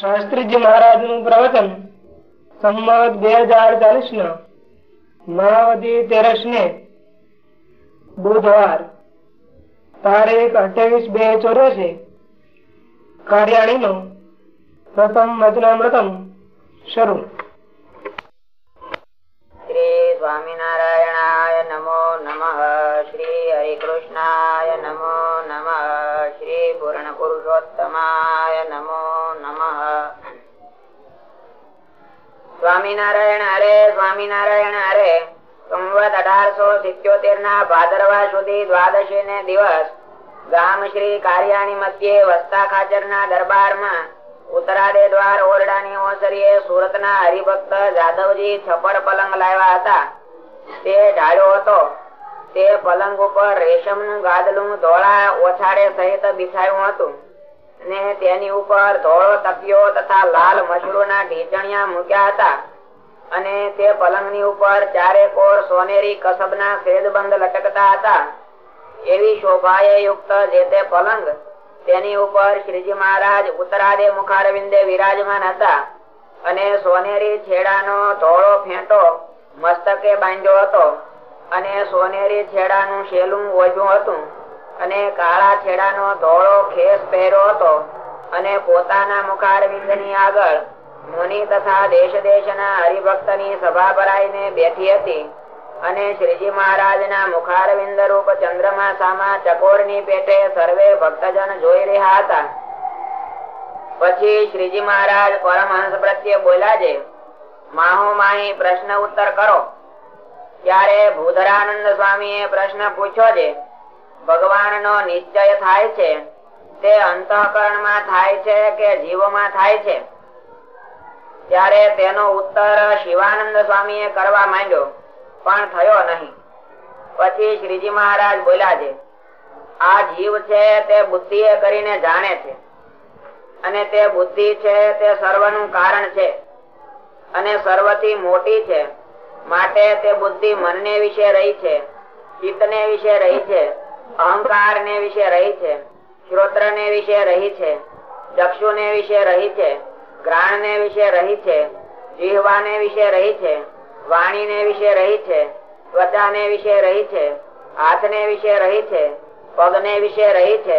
શાસ્ત્રીજી મહારાજનું પ્રવચન સંમત બે હજાર ચાલીસ ના માવતી તેરસ ને બુધવાર તારીખ અઠાવીસ બે ચોર્યાસી કાર્યાણી નું પ્રથમ વચનામૃતમ શરૂ. શ્રી સ્વામિનારાયણાય નમો નમઃ, શ્રી હરિકૃષ્ણાય નમો નમઃ, શ્રી પૂર્ણ પુરુષોત્તમાય નમો નમઃ સ્વામિનારાયણ હરે સ્વામિનારાયણ હરે. સંવત અઢારસો સિત્યોતેર ના ભાદરવા સુધી દ્વાદશી ને દિવસ ગામ શ્રી કાર્યાણી મધ્યે વસ્તા ખાચર ના દરબારમાં ઉત્તરાદે દ્વાર ઓરડાની ઓસરીએ સુરત ના હરિભક્ત જાદવજી છપડ પલંગ લાવ્યા હતા. તે ઢાળ્યો હતો. તે પલંગ ઉપર રેશમનું ગાદલું ધોળા ઓછાડે સહિત બિછાયું હતું. ને તેની ઉપર ધોળો તકિયો તથા લાલ મશરૂ ના ઢીચણિયા મૂક્યા હતા. અને તે પલંગની ઉપર ચારે કોર સોનેરી કસબ ના સેદબંધ લટકતા હતા. એવી શોભાએ યુક્ત જે તે પલંગ તેની ઉપર શ્રીજી મહારાજ ઉત્તરાદે મુખારવિંદે વિરાજમાન હતા. અને સોનેરી છેડાનો ધોળો ફેંટો મસ્તકે બાંધ્યો હતો. અને સોનેરી છેડાનું શેલું ઓજું હતું. અને કાળા છેડાનો ધોળો ખેસ પહેર્યો હતો અને પોતાના મુખારવિંદ આગળ મુનિ તથા દેશ દેશના હરિભક્તની સભા ભરાઈને બેઠી હતી અને શ્રીજી મહારાજ ના મુખારવિંદ રૂપ ચંદ્રમાસામાં ચકોરની પેટે સર્વે ભક્તજન જોઈ રહ્યા હતા. પછી શ્રીજી મહારાજ પરમહંસ પ્રત્યે બોલ્યા છે, માહો માહી, પ્રશ્ન ઉત્તર કરો. ત્યારે ભૂધરાનંદ સ્વામી પ્રશ્ન પૂછ્યો છે ભગવાન નો નિશ્ચય થાય છે. તે અંતઃકરણમાં થાય છે કે જીવમાં થાય છે? ત્યારે તેનો ઉત્તર શિવાનંદ સ્વામી કરવા માંડ્યો, પણ થયો નહીં. પછી શ્રીજી મહારાજ બોલ્યા છે, આ જીવ છે તે બુદ્ધિ કરીને જાણે છે. અને તે બુદ્ધિ છે તે સર્વનું કારણ છે. અને સર્વથી મોટી છે. માટે તે બુદ્ધિ મનને વિશે રહી છે, ચિત્તને વિશે રહી છે. અહંકાર ને વિશે રહી છે શ્રોત્ર ને વિશે રહી છે ચક્ષુ ને વિશે રહી છે ગ્રાણ ને વિશે રહી છે જીહવા ને વિશે રહી છે વાણી ને વિશે રહી છે ત્વચા ને વિશે રહી છે હાથ ને વિશે રહી છે પગ ને વિશે રહી છે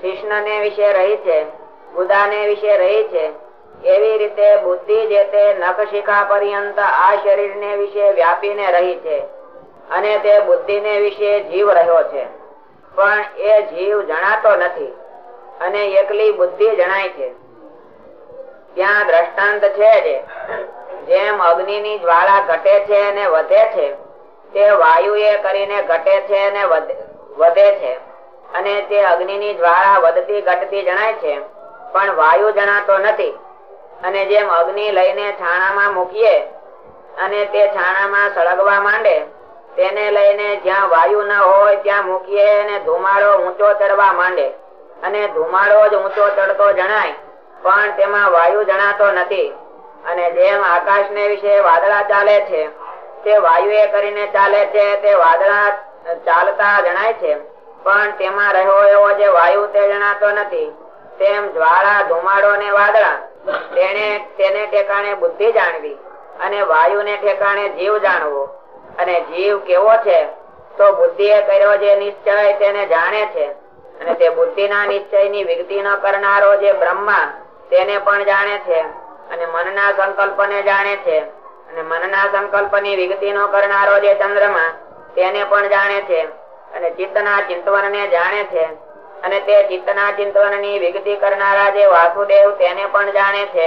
શિષ્ણ ને વિશે રહી છે ગુદા ને વિશે રહી છે એવી રીતે બુદ્ધિ જે તે નખ શિખા પર્યંત આ શરીર ને વિશે વ્યાપીને રહી છે અને તે બુદ્ધિ ને વિશે જીવ રહ્યો છે પણ એ જીવ જણાતો નથી અને એકલી બુદ્ધિ જણાય છે. ત્યાં દ્રષ્ટાંત છે જેમ અગ્નિ ની જ્વાળા ઘટે છે અને વધે છે, તે વાયુ એ કરીને ઘટે છે અને વધે છે. અને તે અગ્નિ ની જ્વાળા વધતી ઘટતી જણાય છે, પણ વાયુ જણાતો નથી. અને જેમ અગ્નિ લઈને છાણામાં મૂકીએ અને તે છાણામાં સળગવા માંડે તેને લઈને જ્યાં વાયુ ન હોય ત્યાં મૂકીએ અને ધુમાડો ઊંચો ચડવા માંડે. અને ધુમાડો જ ઊંચો ચડતો જણાય, પણ તેમાં વાયુ જણાતો નથી. અને જેમ આકાશ ને વિશે વાદળા ચાલે છે, તે વાયુ એ કરીને ચાલે છે, તે વાદળા ચાલતા જણાય છે, પણ તેમાં રહ્યો એવો જે વાયુ તે જણાતો નથી. તેમ જ્વાળા, ધુમાડો ને વાદળા તેને તેને ઠેકાણે બુદ્ધિ જાણવી અને વાયુ ને ઠેકાણે જીવ જાણવો. અને જીવ કેવો છે, તો બુદ્ધિ એ કર્યો જે નિશ્ચય તેને જાણે છે. અને તે બુદ્ધિ ના નિશ્ચયની વિગતિ ન કરનારો જે બ્રહ્મા, તેને પણ જાણે છે અને મનના સંકલ્પ ને જાણે છે. અને મનના સંકલ્પની વિગતિ નો કરનારો જે ચંદ્રમા, તેને પણ જાણે છે. અને ચિત્તના ચિંતવન ને જાણે છે. અને તે ચિત્તના ચિંતવનની વિગતિ કરનારા જે વાસુદેવ, તેને પણ જાણે છે.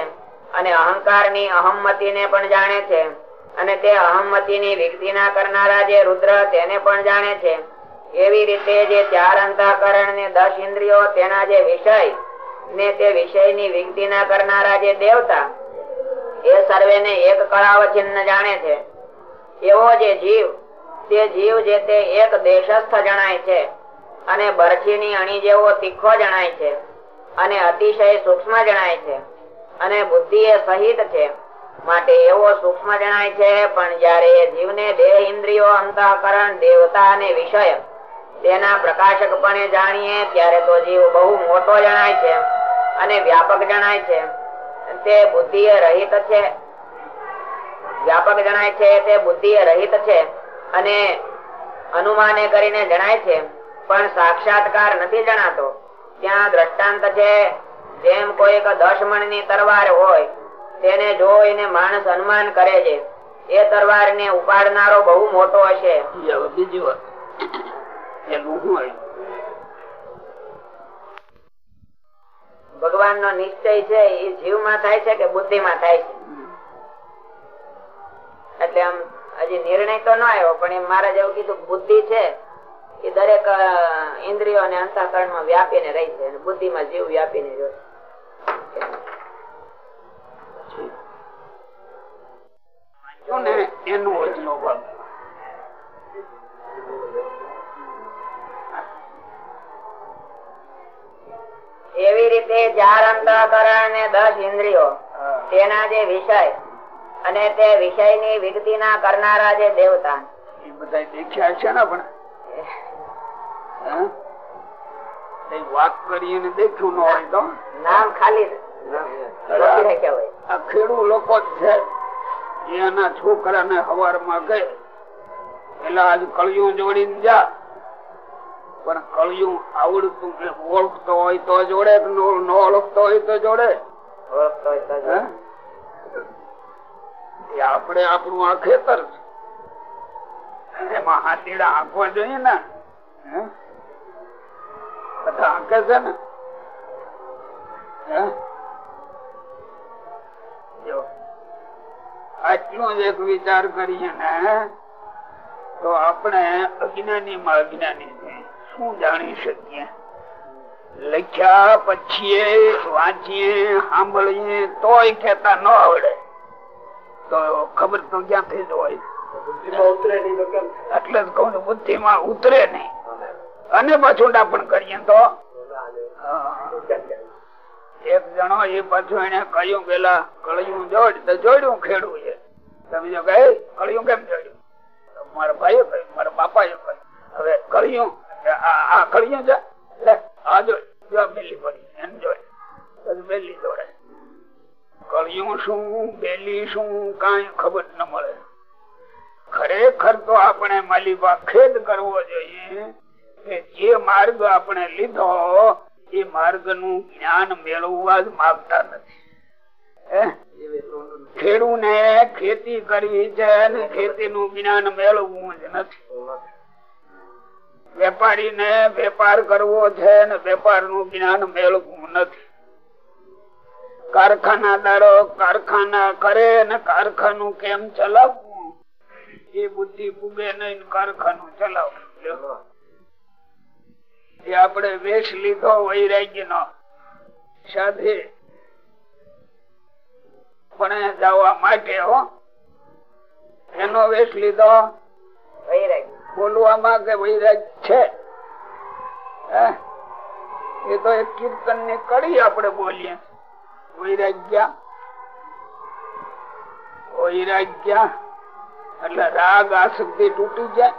અને અહંકારની અહમતી ને પણ જાણે છે. અને તે અહમતી ની વિગતિ ના કરનારા જે રુદ્ર તેને પણ જાણે છે. એવી રીતે જે ચાર અંતઃકરણ ને દસ ઇન્દ્રિયો તેના જે વિષય ને તે વિષયની વિગતિ ના કરનારા જે દેવતા, એ સર્વે ને એક કળાવ ચિહ્ન જાણે છે. એવો જે જીવ, તે જીવ જે તે એક દેશસ્થ જણાય છે અને બરછીની અણી જેવો તીખો જણાય છે અને અતિશય સૂક્ષ્મ જણાય છે અને બુદ્ધિ એ સહિત છે. માટે એવો સૂક્ષ્મ જણાય છે, પણ જયારે જીવને દેહ ઇન્દ્રિયો અંતઃકરણ, દેવતા અને વિષય તેના પ્રકાશકપણે જાણીએ, ત્યારે તો જીવ બહુ મોટો જણાય છે અને વ્યાપક જણાય છે. તે બુદ્ધિ રહિત છે. વ્યાપક જણાય છે, તે બુદ્ધિ રહિત છે અને અનુમાને કરીને જણાય છે, પણ સાક્ષાત્કાર નથી જણાતો. ત્યાં દ્રષ્ટાંત છે. જેમ કોઈક દસ મણ તરવાર હોય તેને જોઈને માણસ અનુમાન કરે છે. એ તરવાર ને ઉપાડનારો બહુ મોટો હશે. બીજી વાત. ભગવાન નો નિશ્ચય છે એ જીવમાં થાય છે કે બુદ્ધિ માં થાય છે? એટલે આમ હજી નિર્ણય તો ન આવ્યો પણ એમ મારા જેવું કીધું બુદ્ધિ છે એ દરેક ઇન્દ્રિયો અને અંતઃકરણમાં વ્યાપીને રહી છે અને બુદ્ધિ માં જીવ વ્યાપીને રહ્યો ને એનો વચનો ભંગ એવી રીતે ચાર અંતઃકરણ ને દસ ઇન્દ્રિયો તેના જે વિષય અને તે વિષયની વિગતિ ના કરનારા જે દેવતા. એ બધા દેખ્યા છે ને પણ. વાત કરીને દેખ્યું ન હોય તો? નામ ખાલી ખેડૂત લોકો જ છે. એના છોકરા ને હવારમાં ગયે પેલા આજ કળિયું જોડી જા. પણ કળિયું આવડતું ઓળખતો હોય તો જોડે ન ઓળખતો હોય તો જોડે? એ આપણે આપણું આ ખેતર છે. એમાં હાથીડા આંખવા જોઈએ ને. હે? બધા આંકે છે ને. આટલું જ એક વિચાર કરીએ ને તો આપણે અજ્ઞાની માં અજ્ઞાની છે. શું જાણી શકીએ? લખ્યા પછી વાંચીએ સાંભળીએ તોય કેતા ન આવડે. તો ખબર તો ક્યાંથી જ હોય. એટલે જ કહું બુદ્ધિ માં ઉતરે નહીં. અને પાછું ડાપણ કરીએ તો. એક જણો એ પાછું એને કહ્યું પેલા કળિયું જોડ, તો જોડ્યું ખેડું છે તમે જો કહે, કળિયું કેમ જોડ્યું? મારા ભાઈએ કહ્યું, મારા બાપાએ કહ્યું. હવે કળિયું, આ કળિયું છે આ જો બેલી પડી, એમ જોડ. બેલી જોડે. કળિયું શું, બેલી શું, કઈ ખબર ન મળે. ખરેખર તો આપણે માલિબા ખેદ કરવો જોઈએ કે જે માર્ગ આપણે લીધો એ માર્ગનું જ્ઞાન મેળવવા જ માગતા નથી. ખેતી કરવી છે ખેતી નું જ્ઞાન મેળવવું જ નથી. વેપારી ને વેપાર કરવો છે અને વેપારનું જ્ઞાન મેળવવું નથી. કારખાનાદારો કારખાના કરે ને કારખાનું કેમ ચલાવવું? એ બુદ્ધિ પૂગે નહીં કારખાનું ચલાવવું. એ આપણે વેશ લીધો વૈરાગ્ય નો સાથે પણ જવા માટે હો. એનો વેશ લીધો. વૈરાગ્ય બોલવામાં કે વૈરાગ છે? એ તો એક કીર્તનની કડી આપણે બોલીએ. વૈરાગ્ય. વૈરાગ્ય. એટલે રાગ આસક્તિ તૂટી જાય.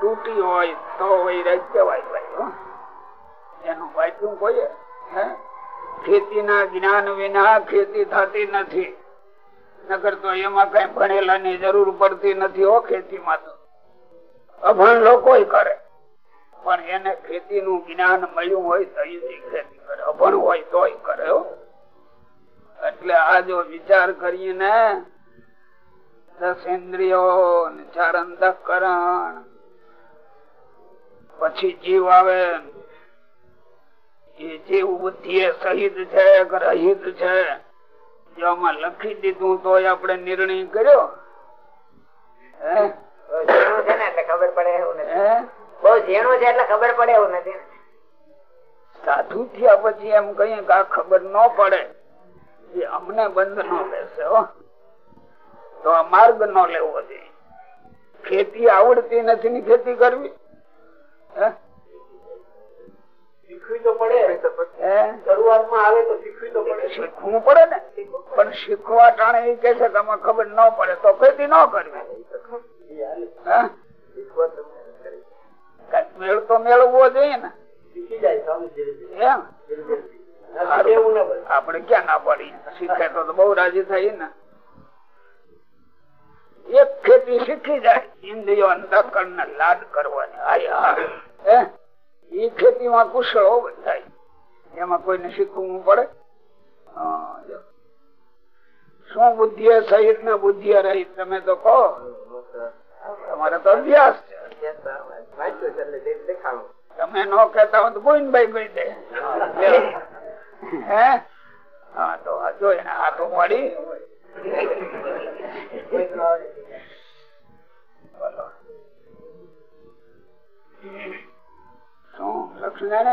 તૂટી હોય તો વૈરાગ કહેવાય. ખેતી થતી જરૂર પડતી નથી હો ખેતીમાં તો. અભણ લોકો કરે. પણ એને ખેતી નું જ્ઞાન મળ્યું હોય તો ખેતી કરે. અભણ હોય તોય કરે હો. એટલે આ જો વિચાર કરીને દસ ઇન્દ્રિયો ચાર અંતઃકરણ પછી જીવ આવે. એ જીવ બુદ્ધિ એ સહિત છે કે રહિત છે. જો આમાં લખી દીધું તો આપણે નિર્ણય કર્યો. ખબર પડે એવું નથી. બહુ ઝીણું છે એટલે ખબર પડે એવું નથી સાધુ થયા પછી એમ આ ખબર ન પડે. એ અમને બંધ ન બેસે હો. તો આ માર્ગ ન લેવો જોઈએ. ખેતી આવડતી નથી ની ખેતી કરવી? શીખવી પડે. ને. પણ શીખવા ટાણે એ કે છે તમે ખબર ન પડે તો ખેતી ન કરવી? મેળ તો મેળવવો જોઈએ ને. આપડે ક્યાં ના પાડી શીખે તો બહુ રાજી થાય ને. એક ખેતી શીખી જાય ઇન્દ્રિયો અંતકરણ ને લાડ કરવાની. એ ખેતીમાં હોવ થાય એમાં કોઈને શીખવું પડે? શું બુદ્ધિ સહિત ને બુદ્ધિ રહિત તમે તો કહો. તમારે તો અભ્યાસ છે. તમે ન કેતા હો તો ગોવિંદભાઈ કહી દે. હે? હા, તો આ જોઈને હાથો મળી.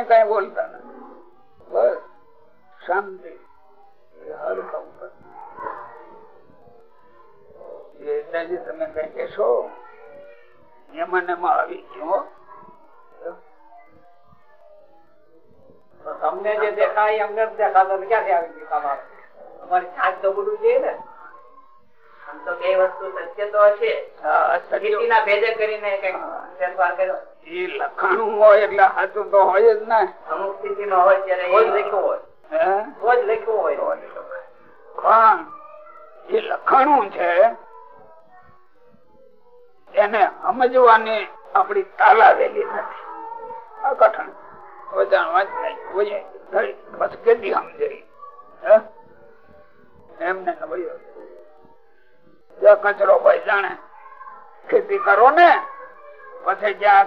કઈ બોલતા નથી? બસ, શાંતિ. તમે કઈ કેશો એમાં તમને જે દેખાય અમને દેખાતો ક્યાંથી આવી ગયું તમારે અમારી છાત તો બધું છે ને. તો બે વસ્તુ સત્ય તો હશે સ્થિતિના ભેદે કરીને કંઈક ફેરફાર કર્યો. એ લખાણું હોય એટલે સાચું તો હોય જ ને. અમુક સ્થિતિમાં હોય ત્યારે રોજ લખ્યું હોય. હે? રોજ લખ્યું હોય. પણ એ લખાણું છે એને સમજવાની આપડી તાલાવેલી નથી. આ કઠણ. વચાણ વાંચ નહીં બસ કેટલી એમને જો કચરો ભાઈ જાણે. ખેતી કરો ને, પછી જ્યાં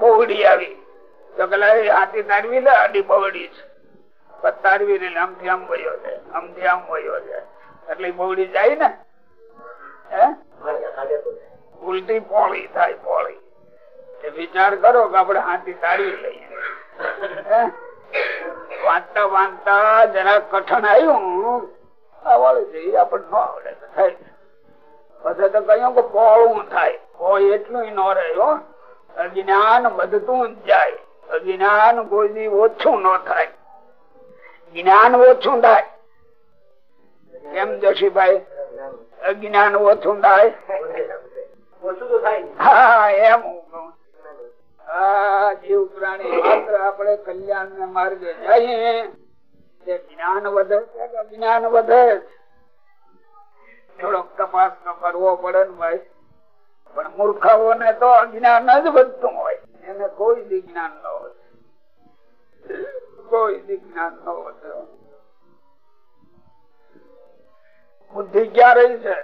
બહુડી આવી. તો કે હાથી તારવી લે અડી બહુડી છે. તારવી લે આમથી આમ વયો છે આમથી આમ વયો છે એટલે બહુડી જાય ને. ઉલટી પોળી થાય, પોળી. વિચાર કરો કે આપડે હાથી તારવી લઈએ. વાંચતા વાંચતા જરા કઠણ આવ્યું. આવડે છે એ આપણને ન આવડે. થાય પછી તો કહ્યું કે પોળું થાય. કોઈ એટલું ન રહ્યો અજ્ઞાન વધતું જ જાય. અજ્ઞાન કોઈ ઓછું ન થાય. જ્ઞાન ઓછું થાય. કેમ જોશીભાઈ? અજ્ઞાન ઓછું થાય? હા એમ. જીવ પ્રાણી માત્ર આપણે કલ્યાણ ને માર્ગે જઈએ. જ્ઞાન વધે જ્ઞાન વધે થોડોક તપાસ કરવો પડે ને ભાઈ. પણ મૂર્ખાઓ ને તો અજ્ઞાન જ વધતું હોય. એને કોઈ વિજ્ઞાન ન હોય કોઈ વિજ્ઞાન ન હોય બુદ્ધિ ક્યાં રહી છે?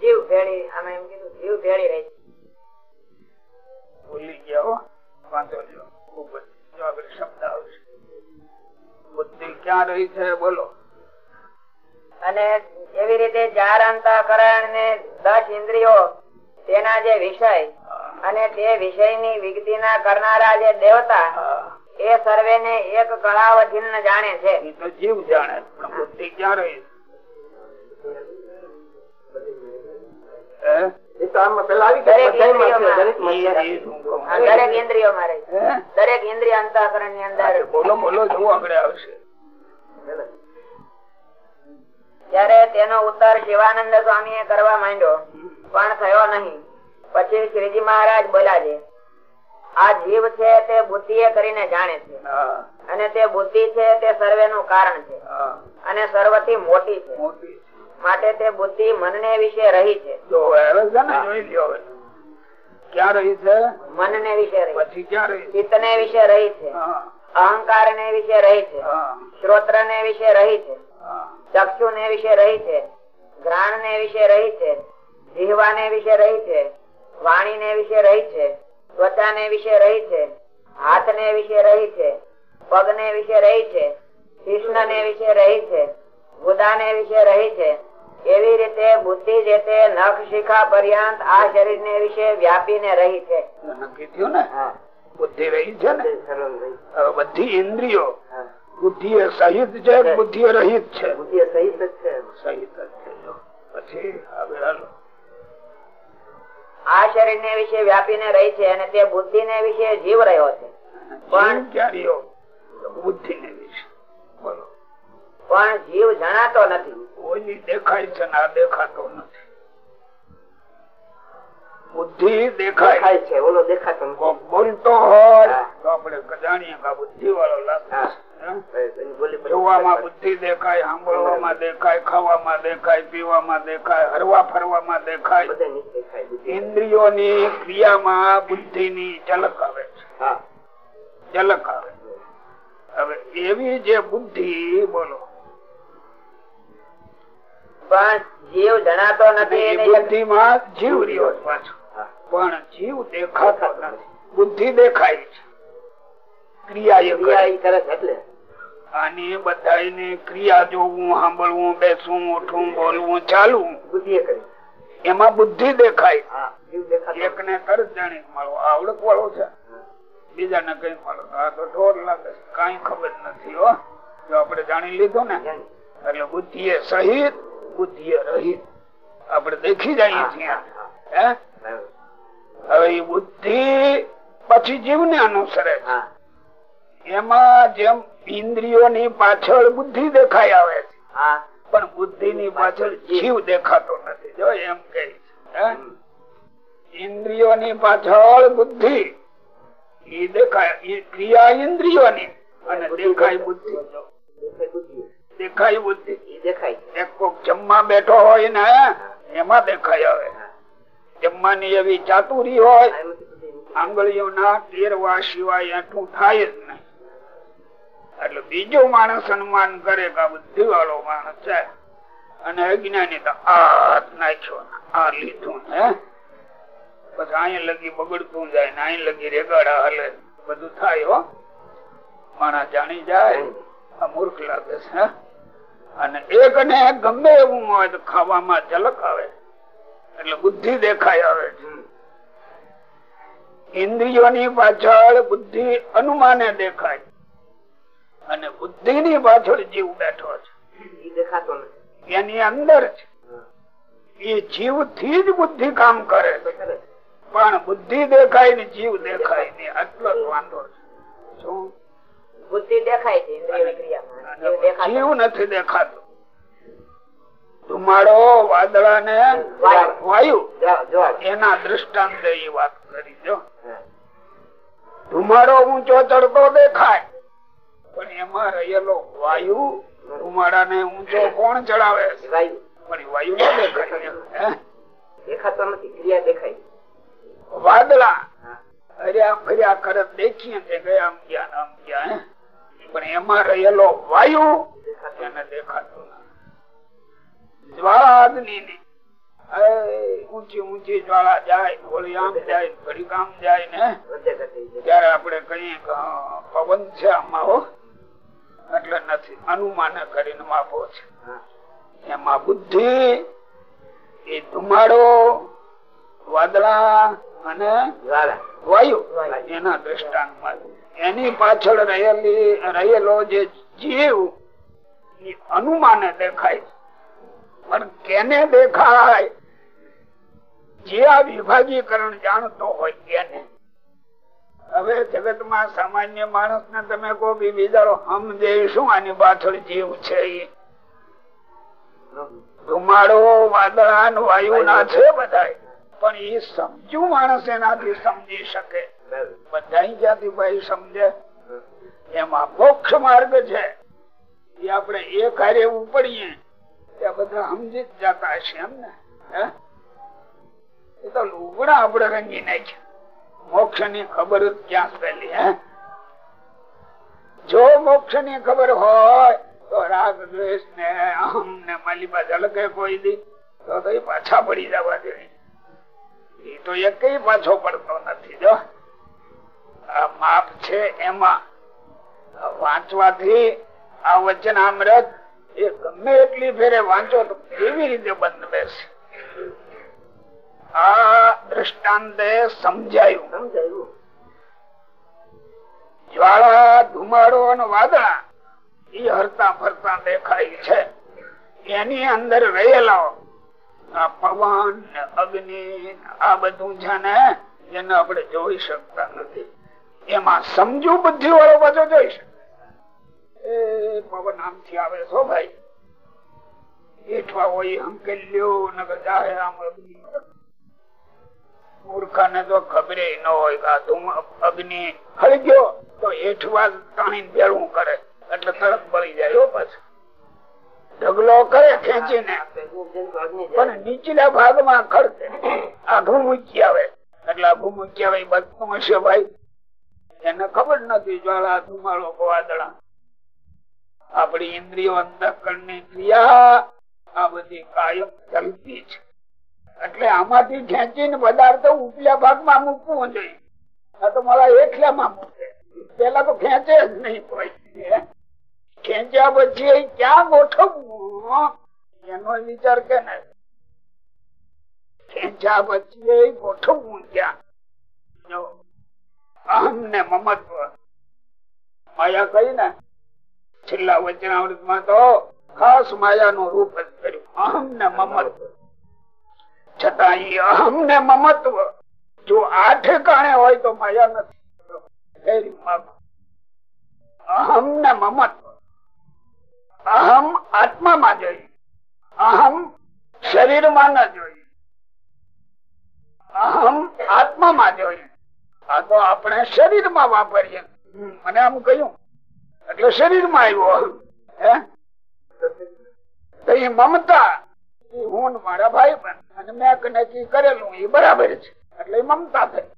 જીવ ભેળી આમાં એમ કીધું જીવ ભેળી રહી. ભૂલી ગયા વાંધો લ્યો ખૂબ જ શબ્દ આવશે. બુદ્ધિ ક્યાં રહી છે? બોલો. અને એવી રીતે ચાર અંતઃકરણ ને દસ ઇન્દ્રિયો તેના જે વિષય અને તે વિષયની વિગતિના કરનારા જે દેવતા એ સર્વે ને એક કળાવધીન જાણે છે. જીવ જાણે પણ બુદ્ધિ ક્યાં રહી હે? એ તો આમાં પેલા આવી દરેક ઇન્દ્રિયો શું મારે દરેક ઇન્દ્રિય અંતઃકરણની અંદર બોલો બોલો જવું આગળ આવશે. ત્યારે તેનો ઉત્તર શિવાનંદ સ્વામી કરવા માંડ્યો પણ થયો નહીં. પછી શ્રીજી મહારાજ બોલ્યા છે આ જીવ છે તે બુદ્ધિ કરીને જાણે છે. અને તે બુદ્ધિ છે તે સર્વે નું કારણ છે. અને સર્વથી મોટી છે. માટે તે બુદ્ધિ મનને વિશે રહી છે. જો ને ક્યાં રહી છે? વિશે રહી પછી ક્યાં રહી? ચિત્તને વિશે રહી છે. અહંકાર ને વિશે રહી છે. શ્રોત્ર ને વિશે રહી છે. ચક્ષુ ને વિશે રહી છે ઘ્રાણ ને વિશે રહી છે જીહવા ને વિશે રહી છે વાણી ને વિશે રહી છે ત્વચા ને વિશે રહી છે હાથ ને વિશે રહી છે પગ ને વિશે રહી છે કૃષ્ણ ને વિશે રહી છે ગુદા ને વિશે રહી છે. એવી રીતે બુદ્ધિ જે તે નખ શિખા પર્યંત આ શરીર ને વિશે વ્યાપી ને? રહી છે બુદ્ધિ રહી છે. ને બધી ઇન્દ્રિયો બુદ્ધિ સહિત છે બુદ્ધિ રહિત છે. બુદ્ધિ સહિત જ છે. સહિત જ છે. પછી હવે હાલો. આ શરીર ને વિશે વ્યાપી ને રહી છે અને તે બુદ્ધિ ને વિશે જીવ રહ્યો છે. પણ બુદ્ધિ ને વિશે. બોલો. પણ જીવ જણાતો નથી. ઓલી દેખાય છે ના દેખાતો નથી. બુદ્ધિ દેખાય. છે ઓલો દેખાતો બોલતો હોય તો આપણે જાણીએ કે બુદ્ધિ વાળો લાગે. જોવામાં બુદ્ધિ દેખાય સાંભળવામાં દેખાય ખાવામાં દેખાય પીવામાં દેખાય હરવા ફરવામાં દેખાય. ઇન્દ્રિયોની ક્રિયામાં બુદ્ધિ ની ઝલક આવે છે. ઝલક આવે હવે એવી જે બુદ્ધિ બોલો. પણ જીવ જણાતો નથી એ બુદ્ધિ માં જીવ રહ્યો પાછો. પણ જીવ દેખાતો નથી. બુદ્ધિ દેખાય છે. ક્રિયા એ કરે. આની બધાની ક્રિયા જોવું સાંભળવું બેસવું ઉઠવું બોલવું ચાલવું. એમાં બુદ્ધિ દેખાય. એક ને તરત જાણી મળો આવડત વાળો છે. બીજા ને કઈ મળો આ તો ઢોર લાગે છે. ખબર નથી હો. જો આપડે જાણી લીધું ને એટલે બુદ્ધિ એ સહિત બુદ્ધિ એ રહિત. આપડે દેખી જઈએ છીએ. હે હવે એ બુદ્ધિ પછી જીવ ને અનુસરે છે. એમાં જેમ ઇન્દ્રિયોની પાછળ બુદ્ધિ દેખાઈ આવે છે. પણ બુદ્ધિ ની પાછળ જીવ દેખાતો નથી. જો એમ કે ઇન્દ્રિયોની પાછળ બુદ્ધિ એ દેખાય ક્રિયા ઇન્દ્રિયોની અને દેખાય બુદ્ધિ. દેખાય બુદ્ધિ. એક કોક જમવા બેઠો હોય ને એમાં દેખાય આવે. જમવાની એવી ચાતુરી હોય આંગળીઓના ટેરવા સિવાય એઠું થાય જ નહીં. એટલે બીજો માણસ અનુમાન કરે કે આ બુદ્ધિ વાળો માણસ છે. અને અજ્ઞાની તો આ નાખ્યો આ લીધું હે? પછી અહીંયા લગી બગડતું જાય ને અહીં લગી રેગાડા હાલે. બધું થાય માણસ જાણી જાય, આ મૂર્ખ લાગે છે? અને એક ને ગમે એવું હોય તો ખાવામાં ઝલક આવે. એટલે બુદ્ધિ દેખાય આવે. છે ઇન્દ્રિયોની પાછળ બુદ્ધિ અનુમાને દેખાય. અને બુદ્ધિ ની પાછળ જીવ બેઠો છે. એની અંદર છે. એ જીવથી જ બુદ્ધિ કામ કરે પણ બુદ્ધિ દેખાય ને જીવ દેખાય ને આટલો જ વાંધો છે. શું? બુદ્ધિ દેખાય છે જીવ નથી. દેખાતો. ધુમાડો વાદળા ને વાયુ. એના દૃષ્ટાંત એ વાત કરી જો. ધુમાડો ઊંચો ચડતો દેખાય. પણ એમાં રહેલો વાયુ ધુમાડા ને ઊંચો કોણ ચડાવે? વાયુ. પણ વાયુ ન દેખાય. દેખાતો નથી. ક્રિયા દેખાય. વાદળા. હર્યા ફર્યા કરત દેખીએ તે ગયા આમ ગયા આમ ગયા પણ એમાં રહેલો વાયુ એને દેખાતો નથી. જ્વાળા અગ્નિ ની ઊંચી ઊંચી જ્વાળા જાય ગોળી આમ જાય આમ જાય ને ત્યારે આપણે કહીએ પવન છે આમાં એટલે નથી. અનુમાન કરીને માપો છે. એમાં બુદ્ધિ એ ધુમાડો વાદળા અને વાયુ એના દ્રષ્ટાંતમાં. એની પાછળ રહેલી રહેલો જે જીવ એ અનુમાને દેખાય. પણ કેને દેખાય? જે આ વિભાગીકરણ જાણતો હોય એને. હવે જગતમાં સામાન્ય માણસ ને તમે કહો કે બીજારો સમજે શું આની પાછળ જીવ છે? ધુમાડો વાદળા વાયુ ના છે બધા પણ એ સમજુ માણસ એનાથી સમજી શકે બધા ક્યાંથી ભાઈ સમજે, એમાં મોક્ષ માર્ગ છે એ આપણે એ કાર્ય ઉપડીએ, ત્યાં બધા સમજી જ જતા હશે એમ ને? એ તો લુગડા આપણે રંગી નાખ્યા મોક્ષની ખબર ક્યાં પેલી હે? જો મોક્ષની ખબર હોય, તો રાગ દ્વેષ ને અહમ ને માલિબા ઝલકે કોઈ દી, તો પાછા પડી જવા જોઈએ. એ તો એક પાછો પડતો નથી, જો. આ માપ છે એમાં. વાંચવાથી આ વચનામૃત એ ગમે એટલી ફેરે વાંચો તો કેવી રીતે બંધ બેસે? આ દ્રષ્ટાંતે સમજાયું. જ્વાળા ધુમાડો અને વાદળા એ હરતા ફરતા દેખાય છે. એની અંદર રહેલા પવન અગ્નિ આ બધું છે ને એને આપણે જોઈ શકતા નથી. એમાં સમજુ બુદ્ધિ વાળો પાછો જોઈ શકે. એ પવન આમથી આવે છો ભાઈ. એઠવા હોય હંકેલ્યો નગર જાહે આમ અગ્નિ. મૂર્ખા ને તો ખબર ન હોય કે આ ધુમ અગ્નિ. હળગ્યો તો એઠવા તાણી ભેળું કરે. એટલે તરત બળી જાય. પછી. ઢગલો કરે ખેંચીને. પણ નીચલા ભાગમાં ખડકે. આઘું મૂકી આવે. એટલે આઘું મૂકી આવે બધું હશે ભાઈ. એને ખબર નથી જ્વાળા ધુમાડો વાદળા આપણી ઇન્દ્રિયો અંતકરણની ક્રિયા આ બધી કાયમ ચાલતી છે એટલે આમાંથી ખેંચીને પદાર્થ ઉપલા ભાગમાં મૂકવું જોઈએ. આ મારા એકલામાં મૂકે. પેલા તો ખેંચે જ નહીં ખેંચ્યા પછી ક્યાં ગોઠવવું એનો વિચાર કે ને ખેંચ્યા પછી ગોઠવવું ક્યાં? અહમ ને મમત્વ. માયા કઈ ને, છેલ્લા વચનાવૃતમાં તો ખાસ માયા નું રૂપ જ કર્યું. અહમ ને મમત્વ. છતાં મમત્વ. જો આ ઠેકાણે હોય તો માયા નથી. અહમ ને મમત્વ. અહમ આત્મામાં જોઈએ અહમ શરીરમાં ન જોઈ અહમ આત્મામાં જોઈ આ તો આપણે શરીરમાં વાપરીએ. મને આમ કહ્યું. એટલે શરીરમાં આવ્યો હે? તો એ મમતા હું મારા ભાઈ પણ અને મેં નક્કી કરેલું, એ બરાબર છે. એટલે મમતા થઈ.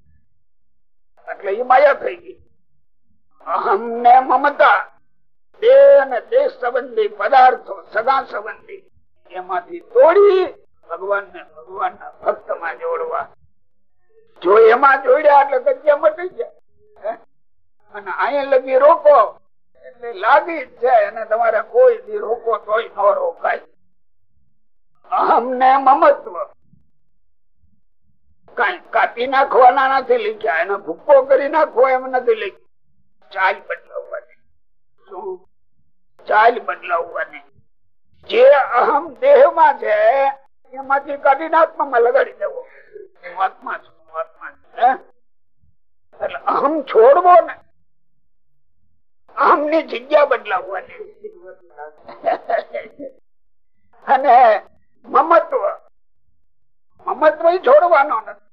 એટલે એ માયા થઈ ગઈ. અહમ ને મમતા દેહ અને દેશ સંબંધી પદાર્થો, સગા સંબંધી, એમાંથી તોડી ભગવાન ને ભગવાન ના ભક્તમાં જોડવા. જો એમાં જોડ્યા એટલે કચ્યા મટી જાય. અને અહીંયા લગી રોકો, એટલે લાગી જ જાય અને તમારે કોઈ દી રોકો તોય ન રોકાય. અહમ ને મમત્વ. કઈ કાપી નાખવાના નથી લીખ્યા, એને ભૂકો કરી નાખવો એમ નથી લીખ્યા. ચાલ બદલાવવાની. શું? ચાલ બદલાવવાની. જે અહમ દેહમાં છે, એમાંથી કાઢીને આત્મામાં લગાડી દેવો. આત્મા છું આત્મા એટલે અહમ છોડવો ને અહમની જગ્યા બદલાવવાની. અને મમત્વ. મમત્વ છોડવાનો નથી.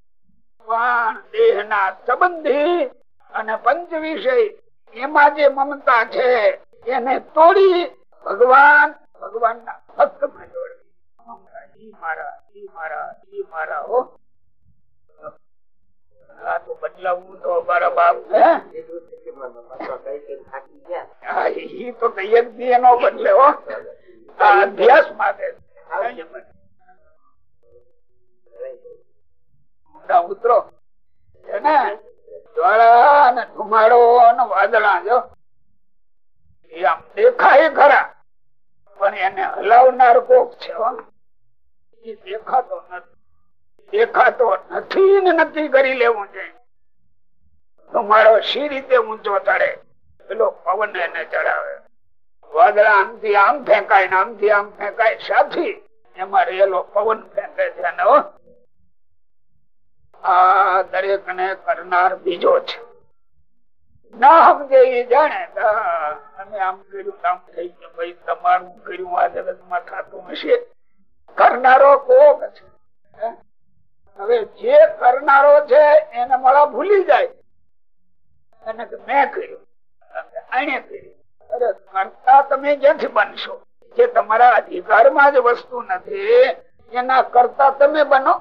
સંબંધી અને પંચ વિષય એમાં જે મમતા છે, એને તોડી ભગવાન ભગવાન ના ભક્તમાં જોડવી મારા મારા મારા, હો. આ તો બદલાવું તો મારા બાપ ઈ તો તૈયાર એનો બદલે, હો. અભ્યાસ માટે ઉતરો ને જ્વાળા અને ધુમાડો અને વાદળા, જો. આમ દેખાય ખરા, પણ એને હલાવનાર કોક છે એ દેખાતો નથી. દેખાતો નથી ને નક્કી કરી લેવું છે ધુમાડો સી રીતે ઊંચો ચડે? પેલો પવન એને ચડાવે. વાદળા આમથી આમ ફેંકાય આમથી આમ ફેંકાય. સાથી, એમાં રહેલો પવન ફેંકે છે આ દરેક ને કરનાર બીજો છે. થઈ ગયું. ભાઈ, તમારું કર્યું, આ જગતમાં થતું કરનારો કોક છે. હવે જે કરનારો છે, એને મળા ભૂલી જાય. એને મેં કર્યું. આને કર્યું. કરતા તમે ક્યાંથી બનશો? જે તમારા અધિકારમાં જ વસ્તુ નથી, એના કરતા તમે બનો.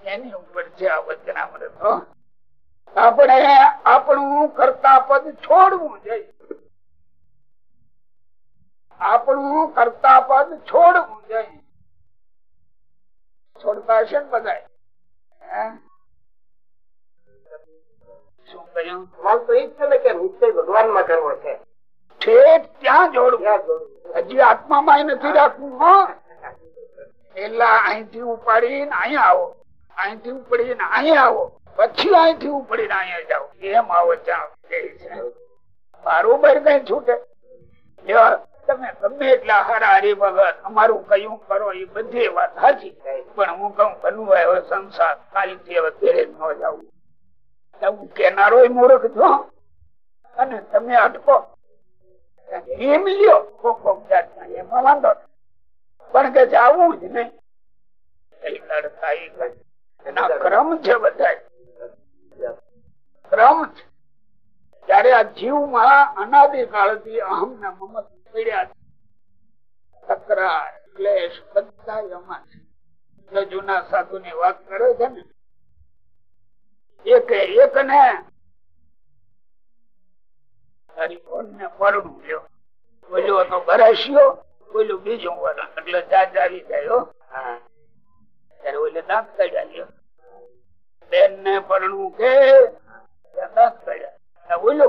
એની ઉપર છે આ વચનામૃત આપણે આપણું કરતા પદ છોડવું જોઈએ. આપણું કરતા પદ છોડવું જોઈએ. છોડતા હશે ને બધા શું કહ્યું તો એ જ છે ને કે નિશ્ચય ભગવાનમાં કરવો છે. ઠેઠ ત્યાં જોડવું હજી આત્મામાં નથી રાખવું હો? પેલા અહીંથી ઉપાડીને અહીંયા આવો. અહીંથી ઉપડીને અહીંયા આવો. પછી અહીંથી ઉપડીને અહીંયા જાઓ. એમ આવો ત્યાં. બારોબર કઈ છૂટે. તમે ગમે એટલા હારા વગર અમારું કયું કરો એ બધી વાત સાચી. પણ હું કઉ કનુ હવે સંસાર. કાલથી હવે ઘેરે ન જવું હું કેનારો મૂર્ખ છો. અને તમે અટકો. એમ લ્યો, કોક કોક એમાં વાંધો પણ કે જવું જ નહીં. ક્રમ છે ક્રમ છે. ત્યારે આ જીવમાં અનાદિ કાળથી અહમ ને મમત પડ્યા છે. તકરાર જૂના સાધુ ની વાત કરે છે ને એક એક ને ને પરણું લ્યો બોલ્યો, તો બીજું વરણ. એટલે જાત આવી જાય હો. દાંત કાઢ્યા ને પરણું નો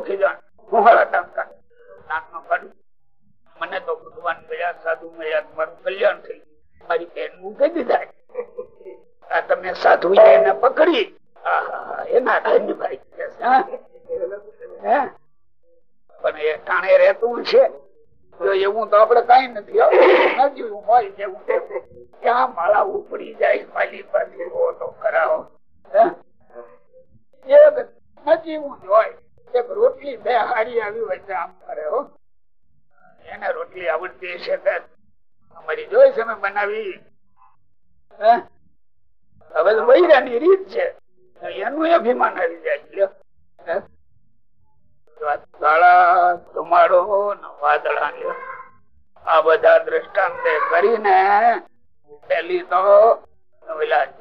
મને તો ભગવાન ગયા સાધુ મળ્યા, મારું કલ્યાણ થઈ ગયું. મારી બેન મૂકી દીધા. આ તમે સાધુ એને પકડી આહા, એના ધન્યભાઈ કે છે, હા? હે? રોટલી બે હારી આવી હોય આમ કરે હો એને રોટલી આવડતી છે અમારી જોઈ અમે બનાવી? હવે વૈરાની રીત છે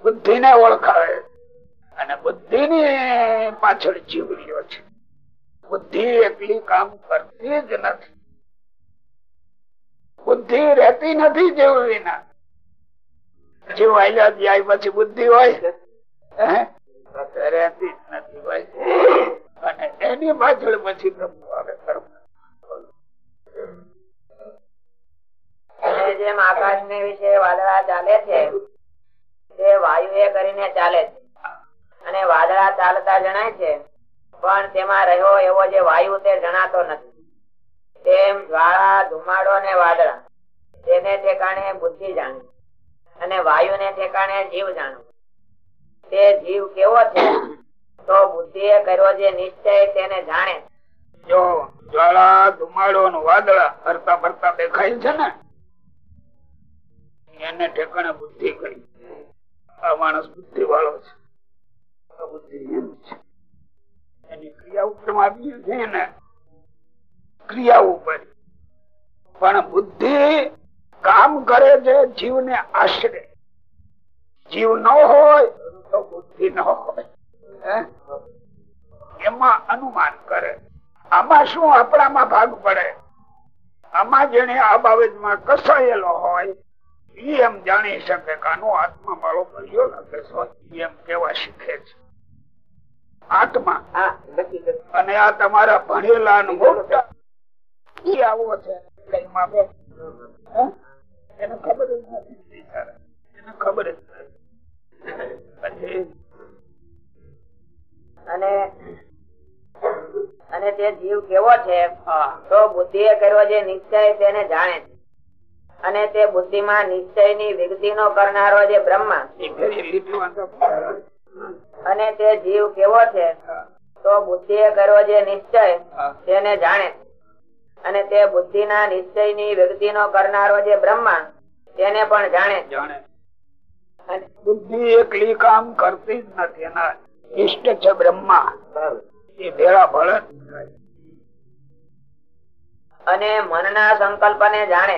બુદ્ધિ ને ઓળખાવે. અને બુદ્ધિ ની પાછળ જીવડીઓ છે. બુદ્ધિ એકલી કામ કરતી જ નથી. બુદ્ધિ રહેતી નથી જીવ વિના. જીવ આયલા જાય, પછી બુદ્ધિ હોય? અને એની પાછળ પછી પ્રભુ આવે જેમ આકાશ ને વિશે વાદળા ચાલે છે તે વાયુ એ કરીને ચાલે છે. અને વાદળા ચાલતા જણાય છે, પણ તેમાં રહ્યો એવો જે વાયુ તે જણાતો નથી. તેમ જ્વાળા, ધુમાડો ને વાદળા, તેને ઠેકાણે બુદ્ધિ જાણે અને વાયુ ને ઠેકાણે જીવ જાણે તે જીવ કેવો છે? તો બુદ્ધિ એ કર્યો જે નિશ્ચય તેને જાણે. જો જ્વાળા, ધુમાડો વાદળા ફરતા ફરતા દેખાય છે ને, એને ઠેકાણે બુદ્ધિ કરી. આ માણસ બુદ્ધિ વાળો છે. એની ક્રિયા ઉપર આપીએ છે ને ક્રિયા ઉપર. પણ બુદ્ધિ કામ કરે છે જીવને આશરે. જીવ ન હોય તો બુદ્ધિ ન હોય. એમાં અનુમાન કરે. આમાં શું આપણામાં ભાગ પડે? આમાં જેને આ બાબતમાં કસાયેલો હોય ઈ એમ જાણી શકે કે આનો આત્મા મારો કર્યો લાગે એમ કેવા શીખે છે. આત્મા. અને આ તમારા ભણેલા અનુભવ મોટા. ઈ આવો છે કઈ માપે એને ખબર જ નથી. એને ખબર જ નથી. અને તે જીવ કેવો છે? તો બુદ્ધિ એ કર્યો જે નિશ્ચય તેને જાણે છે. અને તે બુદ્ધિ માં નિશ્ચયની વિગતિ નો કરનારો જે બ્રહ્મા અને તે જીવ કેવો છે? તો બુદ્ધિ એ કર્યો જે નિશ્ચય તેને જાણે. અને તે બુદ્ધિ ના નિશ્ચયની વિગતિ નો કરનારો જે બ્રહ્મા તેને પણ જાણે બુદ્ધિ એકલી કામ કરતી જ નથી એના ઈષ્ટ છે બ્રહ્મા. એ ભેળા ભળે અને મનના સંકલ્પ ને જાણે.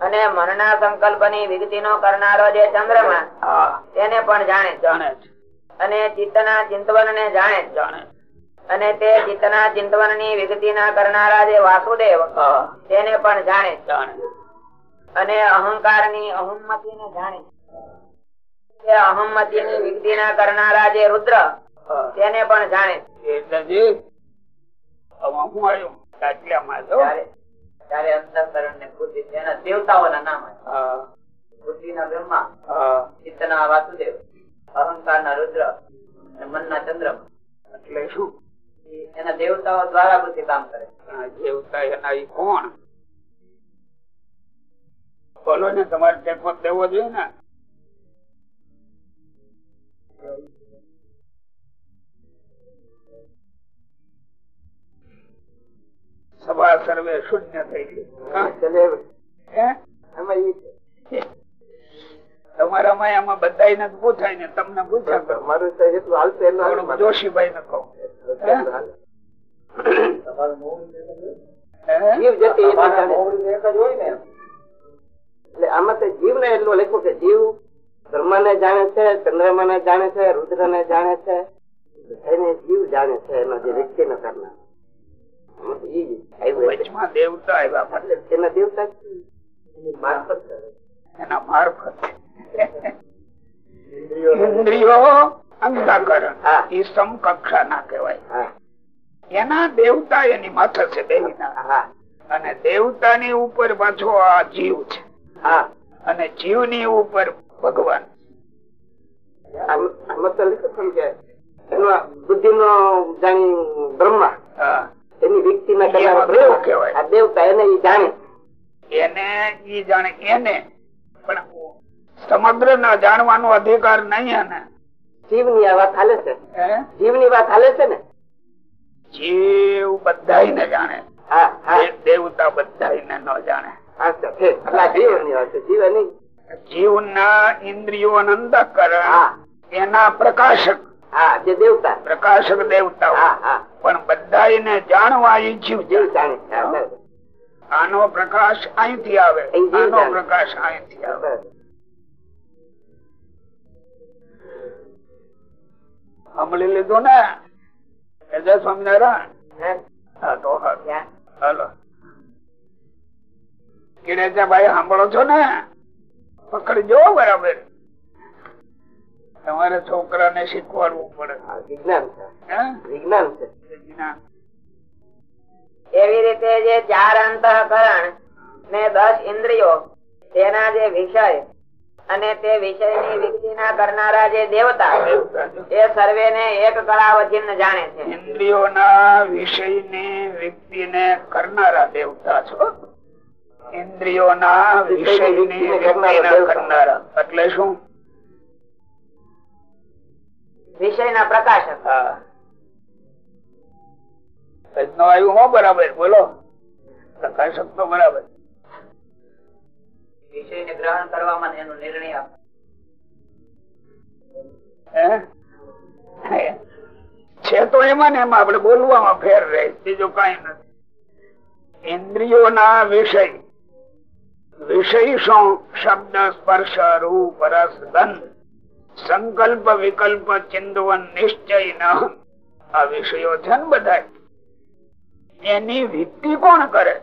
અને મનના સંકલ્પની વિગતિ નો કરનારો જે ચંદ્રમા તેને પણ જાણે. જાણે અને ચિત્તના ચિંતવન ને જાણે. જાણે અને તે ચિત્તના ચિંતવનની વિગતિ ના કરનારા જે વાસુદેવ તેને પણ જાણે. જાણે અને અહંકારની અહમતિ ને જાણે છે. તે ની વિગતિ ના કરનારા જે રુદ્ર તેને પણ જાણે. દેવતાઓના નામ બુદ્ધિ ના બ્રહ્મા હા. ચિત્તના વાસુદેવ અહંકાર ના રુદ્ર મનના ચંદ્ર એટલે શું? એના દેવતાઓ દ્વારા બુદ્ધિ કામ કરે દેવતા એના કોણ? બોલો ને તમારે ટેકો દેવો જોઈએ ને? સભા સર્વે શૂન્ય થઈ ગઈ હા? હે? તમારામાં બધા ને પૂછાય ને તમને પૂછાય જોશીભાઈ ને કહો હે? હે? જીવ જતી એ પણ જાણે. એટલે આમાં તો જીવ ને એટલું લખ્યું કે જીવ બ્રહ્મા ને જાણે છે ચંદ્રમા ને જાણે છે રુદ્ર ને જાણે છે એને જીવ જાણે છે એનો જે વ્યક્તિ નો કરનાર. વચમાં દેવતા આવ્યા પણ. દેવતા મારફત એના મારફત. ઇન્દ્રિયો અંતકરણ. એ સમકક્ષા ના કહેવાય. એના દેવતા એની માથે છે દેવીના. હા. અને દેવતાની ઉપર પાછો આ જીવ છે. હા. અને જીવની ઉપર ભગવાન. બુદ્ધિ નો જાણી બ્રહ્મા એની વ્યક્તિ ના કહેવાય. આ દેવતા એને ઈ જાણે. એને ઈ જાણે એને. પણ સમગ્ર ના જાણવાનો અધિકાર નહીં એને. જીવની આ વાત હાલે છે. હે? જીવની વાત હાલે છે ને? જીવ બધાને જાણે. હા હા. દે- દેવતા બધાને ન જાણે. હા તો છે જીવની વાત છે. જીવ એની જીવના ઇન્દ્રિયો અંતકરણ એના પ્રકાશક. દેવતા. પ્રકાશક દેવતા પણ બધા એને જાણવા ઈચ્છ્યું જીવ. આનો પ્રકાશ અહીંથી આવે. આનો પ્રકાશ અહીંથી આવે. સાંભળી લીધું ને? જય સ્વામિનારાયણ? હાલો. કિરેજા ભાઈ સાંભળો છો ને? પકડજો બરાબર. તમારે છોકરાને શીખવાડવું પડે. વિજ્ઞાન છે. વિજ્ઞાન છે. વિજ્ઞાન. એવી રીતે જે ચાર અંતઃકરણ ને દસ ઇન્દ્રિયો તેના જે વિષય અને તે વિષય વિષયની વિકસીના કરનારા જે દેવતા એ સર્વે ને એક કળા કળાવચિન્ન જાણે છે. ઇન્દ્રિયો ના વિષયની વિષયની ને કરનારા દેવતા છો? ઇન્દ્રિયોના વિષયની કરનારા. એટલે શું? વિષયના પ્રકાશક. હા. આવ્યું હો બરાબર બોલો. પ્રકાશક તો બરાબર. વિષયને ગ્રહણ કરવામાં એનો નિર્ણય આપે? છે તો એમાં ને એમાં આપણે બોલવામાં ફેર રહે. બીજું કઈ નથી. ઇન્દ્રિયોના વિષય. વિષય શબ્દ સ્પર્શ રૂપ રસ ગંધ સંકલ્પ વિકલ્પ ચિંતવન નિશ્ચય ન. આ વિષયો છે ને બધા. એની વિત્તિ કોણ કરે?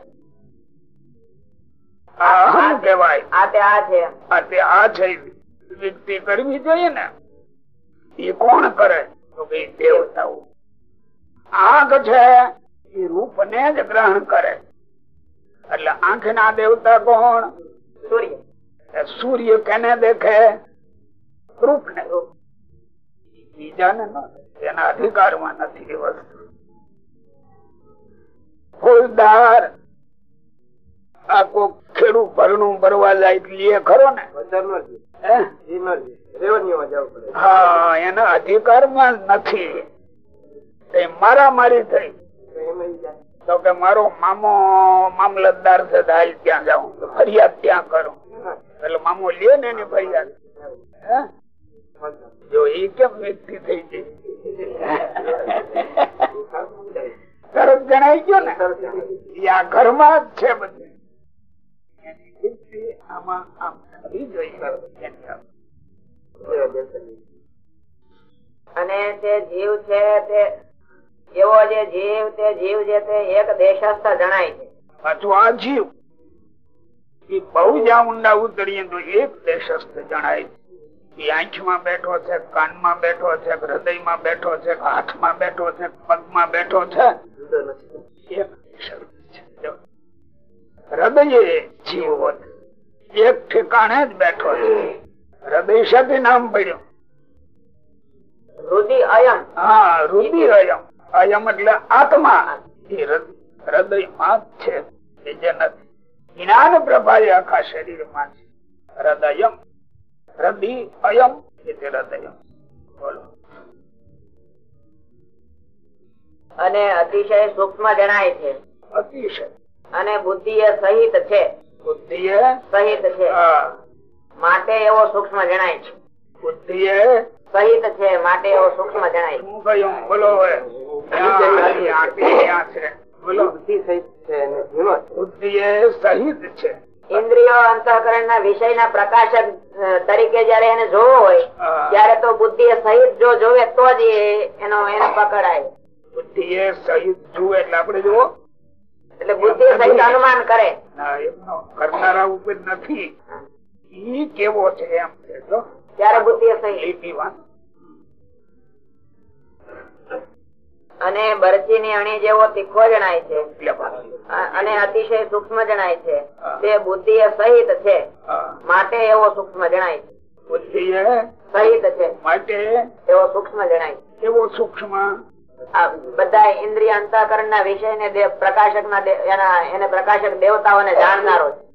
આ અહમ કહેવાય. આ તે આ છે. આ તે આ છે. વ્યક્તિ કરવી જોઈએ ને. એ કોણ કરે? તો દેવતાઓ. આંખ છે એ રૂપ ને જ ગ્રહણ કરે. એટલે આંખ ના દેવતા કોણ? સૂર્ય. સૂર્ય કેને દેખે? રૂપ. ને બીજાને. એના અધિકારમાં નથી એ વસ્તુ. ફૂલદાર. આ કોક ખેડૂત ભરણું ભરવા જાય એટલે એ ખરો ને. હે? એના અધિકારમાં નથી. એ મારા મારી થઈ તો કે મારો મામો મામલતદાર છે હાલ ત્યાં જાઉં. ફરિયાદ ત્યાં કરું. એટલે મામો લે ને એની ફરિયાદ. જો એ કેમ વ્યક્તિ થઈ ગઈ? તરત જણાઈ ગયો ને? ઈ આ ઘરમાં જ છે બધું. આમાં આમ અને તે જીવ છે તે એવો જે જીવ તે જીવ જે તે એક દેશસ્થ જણાય છે. પાછું આ જીવ એ બહુ જ્યાં ઊંડા ઉતરીએ તો એક દેશસ્થ જણાય છે. એ આંખમાં બેઠો છે કાનમાં બેઠો છે હૃદયમાં બેઠો છે હાથમાં બેઠો છે પગમાં બેઠો છે. એક દેશસ્થ છે. જો. હૃદય જીવ એક ઠેકાણે જ બેઠો છે. હૃદય સાથે નામ પડ્યું? રુધિ અયમ હા રુધિર અયમ અયમ એટલે આત્મા. એ હૃદયમાં જ છે. બીજે નથી જ્ઞાન પ્રભા એ આખા શરીરમાં છે. હૃદયમ. હૃદય અયમ એટલે હૃદયમ. બોલો. અને અતિશય સૂક્ષ્મ જણાય છે. અતિશય. અને બુદ્ધિ એ સહિત છે. બુદ્ધિ એ સહિત છે. માટે એવો સૂક્ષ્મ જણાય છે. બુદ્ધિ એ સહિત છે માટે એવો સૂક્ષ્મ જણાય. કહ્યું બોલો છે બુદ્ધિ સહિત છે એ સહિત છે. ઇન્દ્રિયો અંતઃકરણ ના વિષય ના પ્રકાશક તરીકે જયારે એને જોવો હોય ત્યારે તો બુદ્ધિ એ સહિત જો જોવે તો જ એનો એને પકડાય. બુદ્ધિ એ સહિત જુએ એટલે આપડે જુઓ. એટલે બુદ્ધિ સહિત અનુમાન કરે. કરનારા ઉપર નથી. ઈ કેવો છે એમ છે જો. ત્યારે બુદ્ધિ અને બરચી ની અણી જેવો તીખો જણાય છે. અને અતિશય સૂક્ષ્મ જણાય છે. તે બુદ્ધિ એ સહિત છે. માટે એવો સૂક્ષ્મ જણાય છે. બુદ્ધિ એ સહિત છે. માટે એવો સૂક્ષ્મ જણાય છે. એવો સૂક્ષ્મ. આ બધા ઇન્દ્રિય અંતઃકરણ ના વિષય ને પ્રકાશક ના એને પ્રકાશક દેવતાઓને જાણનારો છે.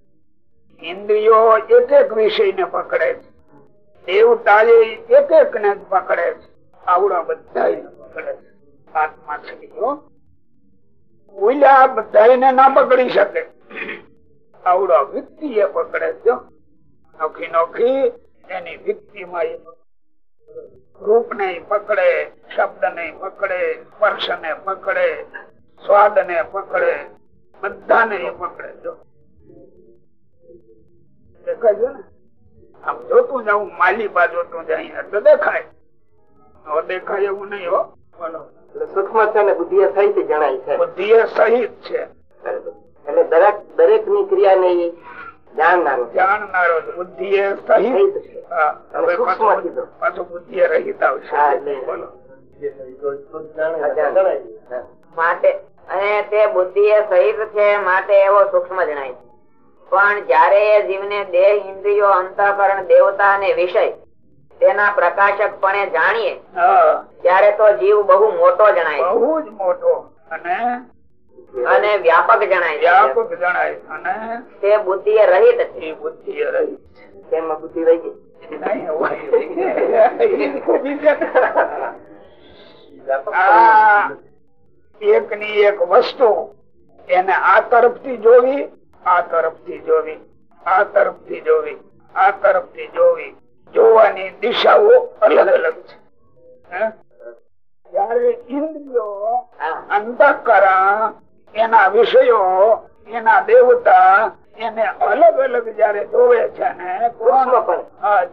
ઇન્દ્રિયો એક એક વિષય ને પકડે છે. દેવતા એ એક એક ને પકડે છે. આવડા બધા પકડે છે. આત્મા જો ઓલા બધા ના પકડી શકે. આવડા વ્યક્તિ એ પકડે છે. નોખી નોખી એની વ્યક્તિ માં રૂપ ને પકડે, શબ્દ ને પકડે, સ્પર્શ ને પકડે, સ્વાદ ને પકડે, બધાને એ પકડે જો દેખાય છે ને? આમ જોતું જાઉં માલી બા જોતું જાય તો દેખાય. દેખાય એવું નહીં હો. સૂક્ષ્મ છે અને બુદ્ધિ એ સહિત જણાય છે. બુદ્ધિ સહિત છે. એટલે દરેક દરેકની ક્રિયા ને જાણનારો. જાણનારો બુદ્ધિ સહિત છે. હવે પાછું બુદ્ધિ એ રહિત આવશે. બોલો. માટે અને તે બુદ્ધિ એ સહિત છે માટે એવો સૂક્ષ્મ જણાય છે. પણ જયારે એ જીવને દેહ ઇન્દ્રિયો અંતઃકરણ દેવતા અને વિષય તેના પ્રકાશક પણ જાણીએ ત્યારે તો જીવ બહુ મોટો જણાય બહુ જ મોટો અને અને વ્યાપક જણાય વ્યાપક જણાય અને તે બુદ્ધિ રહિત છે. બુદ્ધિ રહિત તેમાં બુદ્ધિ રહી ગઈ? એક ની એક વસ્તુ એને આ તરફથી જોવી આ તરફથી જોવી આ તરફથી જોવી આ તરફથી જોવી. જોવાની દિશાઓ અલગ અલગ છે. જયારે ઇન્દ્રિયો. એના વિષયો એના દેવતા એને અલગ અલગ જયારે જોવે છે ને?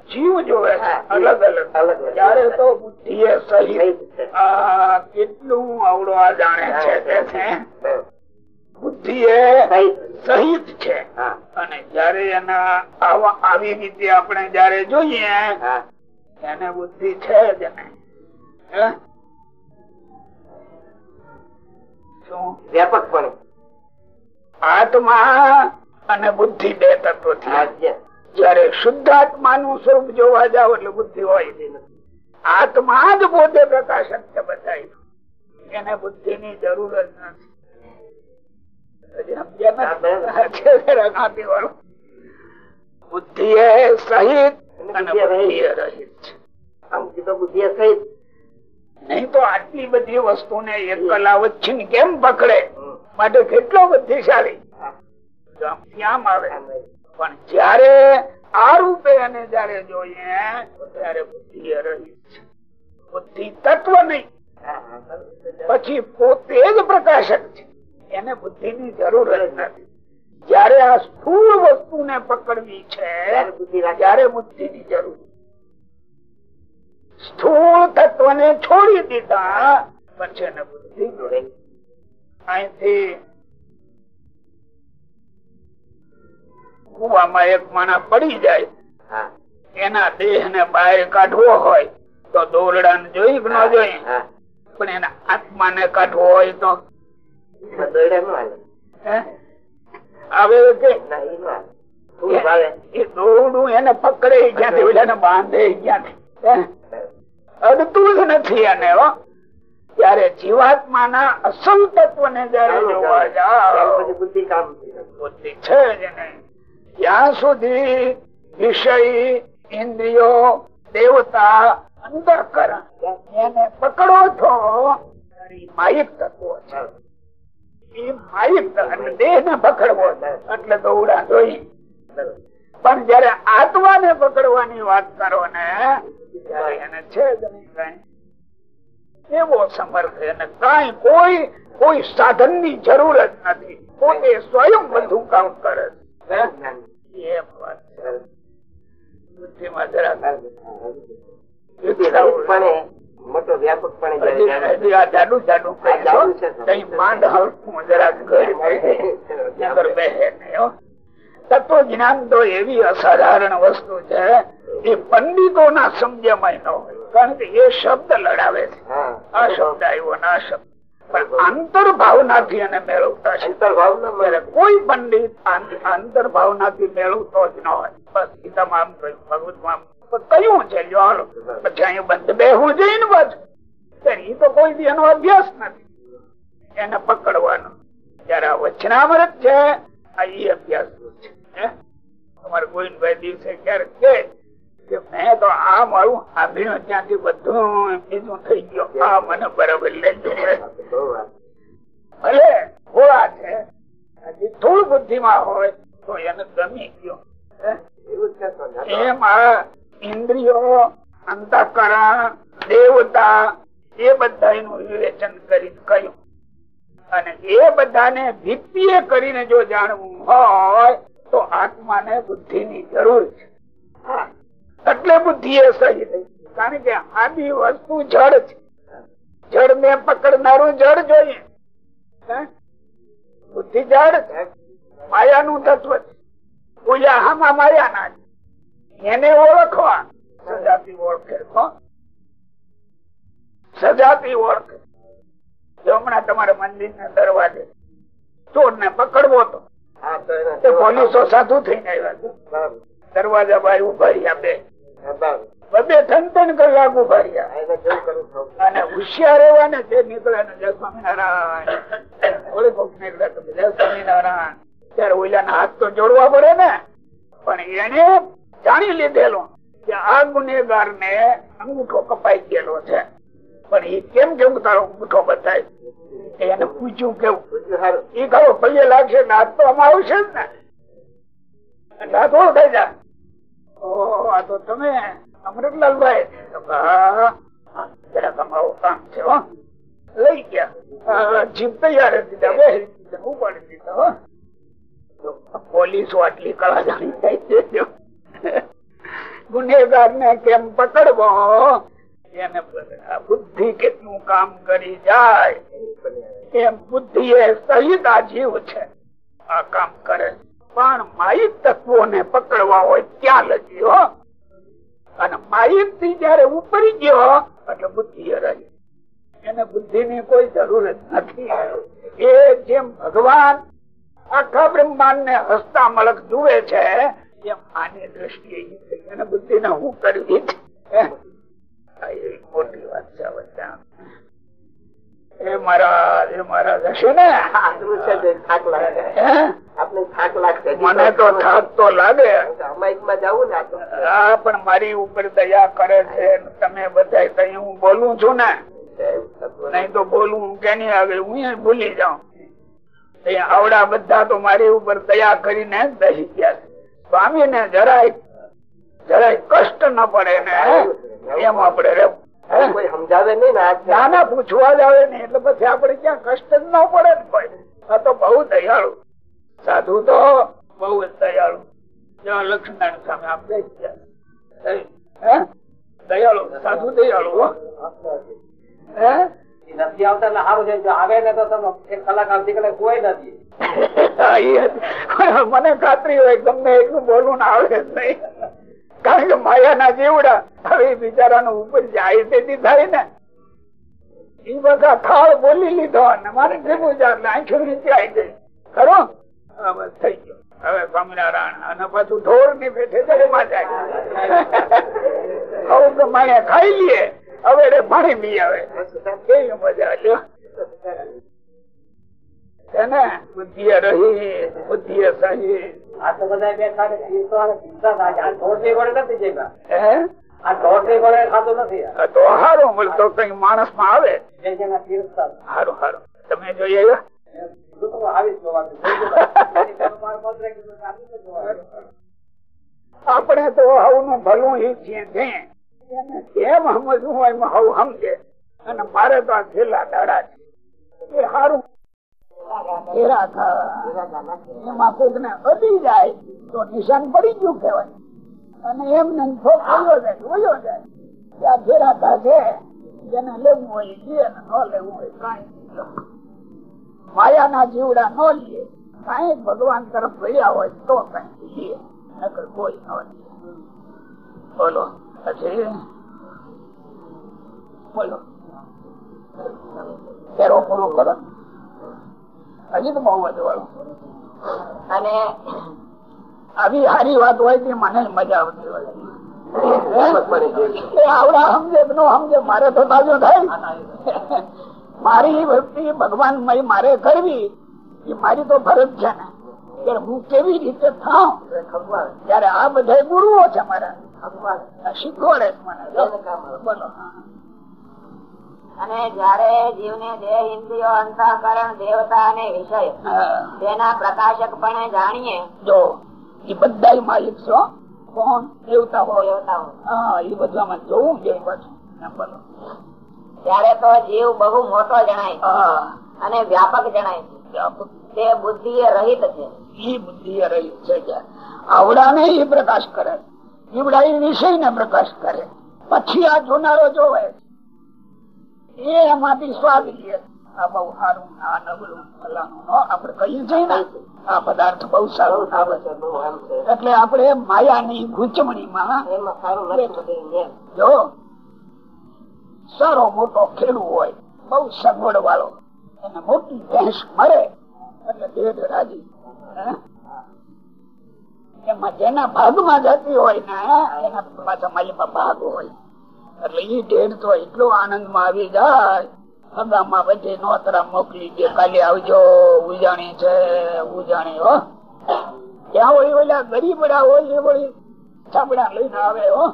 જીવ જોવે છે. અલગ અલગ. અલગ અલગ. તો બુદ્ધિ એ આ કેટલું અવડો આ જાણે છે બુદ્ધિ એ સહિત છે. અને જયારે એના આવા આવી રીતે આપણે જયારે જોઈએ એને બુદ્ધિ છે જ નહીં. વ્યાપકપણે. આત્મા અને બુદ્ધિ બે તત્વો થયા. જયારે શુદ્ધાત્મા નું સ્વરૂપ જોવા જાવ એટલે બુદ્ધિ હોય. આત્મા જ પોતે પ્રકાશક છે બધા એને બુદ્ધિ ની જરૂર જ નથી. બુદ્ધિ સહિત અને નહીં તો આટલી બધી વસ્તુને એક કલા વચ્ચે કેમ પકડે માટે કેટલો બુદ્ધિશાળી ક્યાં આવે પણ જયારે આ રૂપે એને જયારે જોઈએ ત્યારે બુદ્ધિ રહી બુદ્ધિ તત્વ નહીં. પછી પોતે જ પ્રકાશક છે એને બુદ્ધિ ની જરૂર જ નથી. જયારે આ સ્થુલ વસ્તુ ને પકડવી છે ત્યારે બુદ્ધિ ની જરૂર. સ્થુલ તત્વ ને છોડી દીધા પછી એને બુદ્ધિ જોડે. અહીંથી કુવામાં એક માણસ પડી જાય. હા. એના દેહ ને બહાર કાઢવો હોય તો દોરડા ને જોઈ ન જોઈ. પણ એના આત્મા ને કાઢવો હોય તો એને પકડે ક્યાંથી ઓલાને બાંધે ક્યાંથી અડતું જ નથી એને હો ત્યારે જીવાત્માના અસલ તત્વ ને જયારે જોવા. જાઓ બુદ્ધિ કામ બુદ્ધિ છે જ નહીં જ્યાં સુધી વિષય ઇન્દ્રિયો દેવતા અંતઃકરણ એને પકડો છો ત્યારે તત્વો છે એ પણ જયારે આત્મા ને પકડવાની વાત કરો ને એને. એવો સમર્થ એને કઈ કોઈ કોઈ સાધનની જરૂર જ નથી. પોતે સ્વયં બધું કામ કરે છે. બુદ્ધિમાં વિકસિતપણે મોટો વ્યાપકપણે જાડું માંડ જરાક. તત્વ જ્ઞાન તો એવી અસાધારણ વસ્તુ છે એ પંડિતો ના સમજમાં ન હોય. કારણ કે એ શબ્દ લડાવે છે. આ શબ્દ આવ્યો ના શબ્દ. પણ આંતર ભાવનાથી એને મેળવતા છે. કોઈ પંડિત આંતર ભાવનાથી મેળવતો જ ન હોય. બસ ગીતામાં આમ કહ્યું ભગવતમાં કયું છે? લ્યો હાલો. પછી અહીંયા બંધ બેહવું જોઈએ ને બસ એ તો કોઈ દી એનો અભ્યાસ નથી. એને પકડવાનો. જયારે આ વચનામૃત છે આ એ અભ્યાસ છે. તમારે ગોવિંદભાઈ દિવસે ક્યારેક કે મેં ઇન્દ્રિયો અંતકરણ દેવતા, એ બધા એનું વિવેચન કરી કહ્યું અને એ બધાને ભીપીએ કરીને જો જાણવું હોય તો આત્માને બુદ્ધિ ની જરૂર છે. હા. એટલે બુદ્ધિ એ સહી થઈ કારણ કે આદિ વસ્તુ જળ છે. જળ ને પકડનારું જળ જોઈએ. બુદ્ધિ જળ છે. માયાનું તત્વ છે. પૂજા હામાં માયાના છે એને ઓળખવા. સજાતી ઓળખે. સજાતી ઓળખે. જો હમણાં તમારા મંદિર ના દરવાજે ચોર ને પકડવો તો પોલીસો સાધુ થઈને આવ્યા. દરવાજા ભાઈ ઊભા રહ્યા બે હા, ત્રણ ત્રણ કલાક ઊભા રહ્યા. હા, એને જેવું કરવું થવું. અને હોશિયાર એવા ને જે નીકળે ને જય સ્વામિનારાયણ. ઓળે કોક નીકળે તો જય સ્વામિનારાયણ. ત્યારે ઓલા હાથ તો જોડવા પડે ને પણ એને જાણી લીધેલો કે આ ગુનેગાર ને અંગૂઠો કપાઈ ગયેલો છે. પણ એ કેમ કેમ તારો અંગૂઠો બતાય? એને પૂછ્યું કેવું? સારું. એ ખરો પૈયે લાગશે ને હાથ તો આમાં આવશે જ ને. એટલે હાથ ઓળખાઈ જાય. ઓહો, આ તો તમે અમૃતલાલભાઈ તો કે હા, હા, જરાક આમાં આવું કામ છે હો. લઈ ગયા. જીપ તૈયાર હતી ત્યાં બેસી દીધા, પોલીસ આટલી કળા જાણી છે ગુનેગાર ને કેમ પકડવો એને બુદ્ધિ કેટલું કામ કરી જાય. એમ બુદ્ધિ એ સહિત આ જીવ છે. આ કામ કરે પણ માહિત તત્વો ને પકડવા હોય ત્યાં લગી હો. અને માહિતથી જયારે ઉપરી ગયો એટલે બુદ્ધિ રહી. એને બુદ્ધિ ની કોઈ જરૂર જ નથી. એ જેમ ભગવાન આખા બ્રહ્માંડ ને હસતા મળક જુએ છે એમ આની દ્રષ્ટિએ ઈ એને બુદ્ધિ ને હું? કરવી મોટી વાત છે બધા. એ મારા એ મારા હશે ને આટલું છે તો થાક લાગે હે? આપણે થાક લાગશે મને તો થાક તો લાગે. હા પણ મારી ઉપર દયા કરે છે તમે બધા કઈ હું બોલું છું ને. નહીં તો બોલવું કેની આગળ? હું ભૂલી જાઉં. આવડા બધા તો મારી ઉપર દયા કરીને દહી ગયા સ્વામી ને જરાય જરાય કષ્ટ ન પડે ને એમ આપડે રહેવું. સમજાવે નઈ ના ના પૂછવા જ આવે ને એટલે પછી આપડે ક્યાં કષ્ટ જ ન પડે ને કોઈ. આ તો બહુ દયાળુ. સાધુ તો બહુ દયાળુ. જો લક્ષ્મણ સામે આપણે હે? દયાળુ સાધુ દયાળુ હો. નથી આવતા એટલે સારું છે. આવે ને તો તમે એક કલાક કલાક કોઈ નથી. મને ખાતરી હોય તમને એટલું બોલવું ના આવે નહીં. કારણ કે માયાના જીવડા હવે બિચારાનું ઉપર જાય તેથી થાય ને એ બધા થાળ બોલી લીધો અને મારે ભેગું જાય આંખો નીચે આવી ગઈ. ખરો? થઈ ગયો. હવે સ્વામિનારાયણ અને પાછું ઢોરની પેઠે જમવા જાય. આવું તો માયા ખાઈ લઈએ હવે રે પાણી પી આવે. કેવી મજા એને બુદ્ધિએ રહી બુદ્ધિએ સહી. આ તો બધા બેઠા છે. આ તો હારું મળતો કઈ માણસમાં આવે હારું હારું. તમે જોઈ કીધું તો આવું જ. આપણે હવનું ભલું ઈચ્છીએ છીએ છીએ. કેમ સમજવું એમાં હવ સમજે? અને મારે તો આ છેલ્લા દાડા છે. એ સારું એમાં કોક ને જાય તો નિશાન પડી ગયું કેવાય અને એમને થોક વયો જાય જાય. ત્યાં ફેરા છે. જેને લેવું હોય ને ન લેવું હોય કઈ માયા ના જીવડા ન લે કઈ ભગવાન તરફ વળ્યા હોય તો કઈ લે નકર કોઈ ન બોલો, પછી? બોલો. હજી તો બહુ અને આવી સારી વાત હોય તે મને મજા આવતી હોય. મારે તો તાજો થાય. મારી વૃત્તિ ભગવાન મારે કરવી એ મારી તો ફરજ છે ને. ત્યારે હું કેવી રીતે થાઉં? ત્યારે આ બધા ગુરુઓ છે મારા. શીખવાડે બોલો. અને જયારે જીવને દેહ ઇન્દ્રિયો અંતઃકરણ દેવતા અને વિષય તેના પ્રકાશક પણ જાણીએ જો એ બધા માલિક છો? કોણ? દેવતા હોય. દેવતા હોય. હા એ બધામાં જોવું જોઈએ પાછું. બોલો. ત્યારે તો જીવ બહુ મોટો જણાય છે. અને વ્યાપક જણાય છે. તે બુદ્ધિ રહિત છે. એ બુદ્ધિ એ છે કે આવડાને એ પ્રકાશ કરે. ઈવડા એ વિષય ને પ્રકાશ કરે. પછી આ જોનારો જોવે એ એમાંથી સ્વાદ લે આ બહુ સારું આ નબળું ફલાણું નો કહીએ છીએ ને. આ પદાર્થ બહુ સારો એટલે આપણે માયાની ગૂંચવણીમાં એમાં સારું જો સારો મોટો ખેડૂ હોય, બહુ સગવડ વાળો. એને મોટી ભેંસ મળે, એટલે દેઢ? એમાં જેના ભાગમાં જતી હોય ને એના પાછા માલિકમાં ભાગ હોય. એટલે એ ઢેર તો એટલો આનંદમાં આવી જાય. હગામાં બધી નોતરા મોકલી દે, કાલે આવજો, ઉજાણી છે, ઉજાણી, હો. ત્યાં હોય ઓલા ગરીબડા હોય, એ વળી છાબડા લઈને આવે, હો.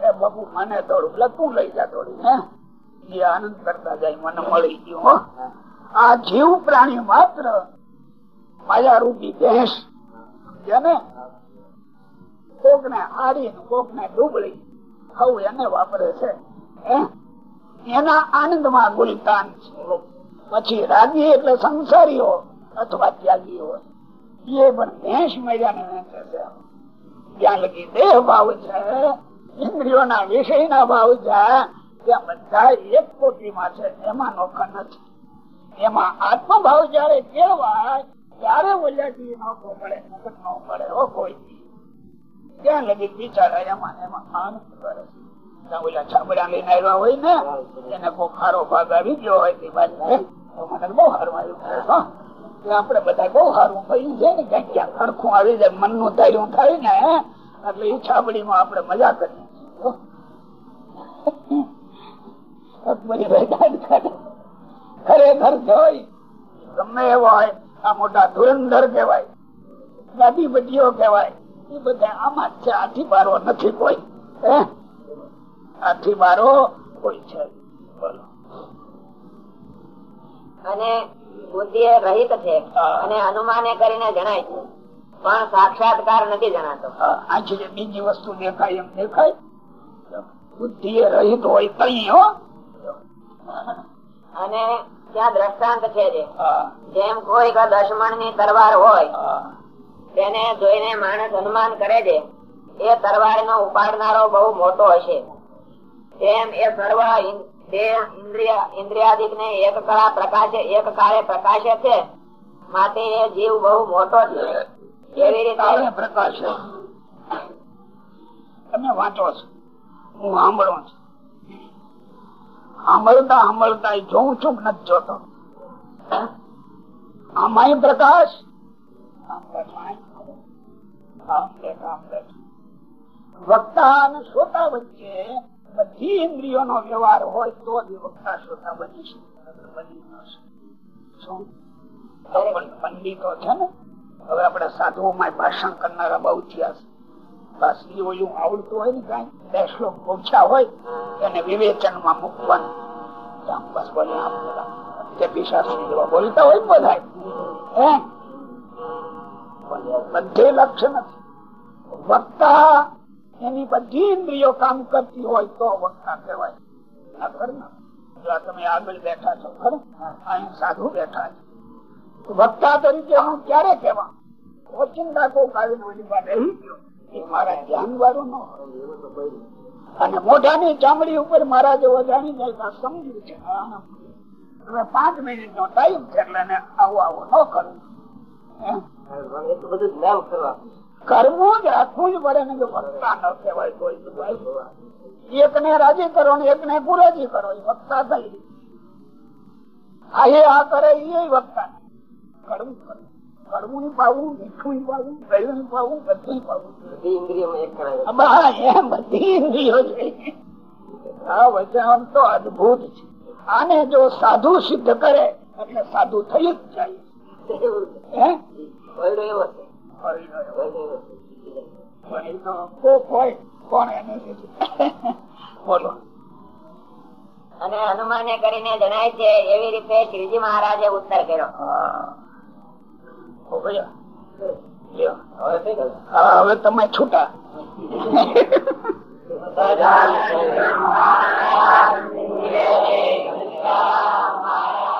એ બાપુ, મને થોડું એટલે લઈ જા થોડું હે? એ આનંદ કરતા જાય, મને મળી ગયું આ જીવ પ્રાણી માત્ર માયા રૂપી ભેંસ જેને કોક ને હારી કોક ને ડૂબળી ખાવું એને વાપરે છે? એના આનંદમાં ગુલતાન છે. પછી રાગી એટલે સંસારીઓ અથવા ત્યાગી હોય એ પણ ભેંસ મજાને વેચે છે. ત્યાં લગી દેહ ભાવ છે ઇન્દ્રિયોના વિષયના ભાવ જ્યાં, ત્યાં બધા એક કોટીમાં છે, એમાં નોખા નથી. એમાં આત્મભાવ જયારે કેળવાય, ત્યારે ઓલિયાથી નોખો પડે નકર નો પડે, હો કોઈ. ત્યાં લગી બિચારા એમાં એમાં આનંદ છાબડા લઈને હોય ને, એને કોઈ ખારો ભાગ આવી ગયો હોય તે બાજુ મને બહુ સારું આવ્યું આપડે બધા બહુ સારું થયું છે ને, ક્યાંક ક્યાંક હરખું આવી જાય, મનનું ધાર્યું થાય ને, એટલે એ છાબડીમાં આપડે મજા કરીએ. ખરેખર જોઈ ગમે એવો હોય આ મોટા ધુરંધર કહેવાય ગાદીપતિઓ કેવાય એ બધા આમાં છે આથી બારો નથી કોઈ. આથી બારો કોઈ છે. બોલો. અને બુદ્ધિ એ રહિત છે. અને અનુમાને કરીને જણાય છે. પણ સાક્ષાત્કાર નથી જણાતો. આ છે બીજી વસ્તુ દેખાય એમ દેખાય. બુદ્ધિ રહીત હોય તઈ હો. અને ત્યાં દ્રષ્ટાંત છે જેમ કોઈ દશમણની તલવાર હોય તેને જોઈને માણસ અનુમાન કરે છે એ તલવાર નો ઉપાડનારો બહુ મોટો હશે. તેમ એ સર્વ ઇન્દ્રિયાદિક ને એક કળા પ્રકાશે એક કાળે પ્રકાશે છે માટે એ જીવ બહુ મોટો છે. એવી રીતે? પ્રકાશ. તમે વાંચો છો. હું સાંભળું છું. સાંભળતા સાંભળતા જોઉં છું નથી જોતો. આમાંય પ્રકાશ. વક્તા અને શ્રોતા વચ્ચે બધી ઇન્દ્રિયો નો વ્યવહાર હોય તો જ વક્તા શ્રોતા બની શકે. પંડિતો છે ને? હવે આપડે સાધુઓ માં ભાષણ કરનારા બહુ થયા છે. એ આવડતું હોય ને કઈ, બે શ્લોક હોય, એને વિવેચન મૂકવાનું. બસ બોલે બોલતા હોય બધા. બધે લક્ષ્ય નથી. વક્તા એની બધી ઇન્દ્રિયો કામ કરતી હોય તો વક્તા કહેવાય. જો તમે આગળ બેઠા છો, ખરું? અહીં સાધુ બેઠા છે. વક્તા તરીકે હું ક્યારે કહેવા ઓચિંતા કોક આવીને ઓલી મારા ધ્યાન વાળું અને મોઢાની ચામડી ઉપર મારા જેવો જાણી જાય સમજ્યું છે. પાંચ મિનિટ નો ટાઈમ છે એટલે આવું આવું ન કરવું. કરવા જ, રાખવું જ પડે ને વક્તા ન કહેવાય કોઈ એક ને રાજી કરો ને એક ને પુરાજી કરો, એ વક્તા થઈ આ કરે, એ વક્તા. કરવું કરે કડવું પાવું મીઠું પાવું ગળ્યું પાવું બધું પાવું બધી ઇન્દ્રિયોમાં એક કરાય બધી ઇન્દ્રિયો છે. આ વચન તો અદભુત છે. આને જો સાધુ સિદ્ધ કરે એટલે સાધુ થઈ જ જાય? બોલો. અને હનુમાને કરીને જણાય છે એવી રીતે શ્રીજી મહારાજે ઉત્તર કર્યો. હવે તમે છૂટા સદા સદા સદા સદા સદા સદા સદા સદા સદા સદા સદા સદા સદા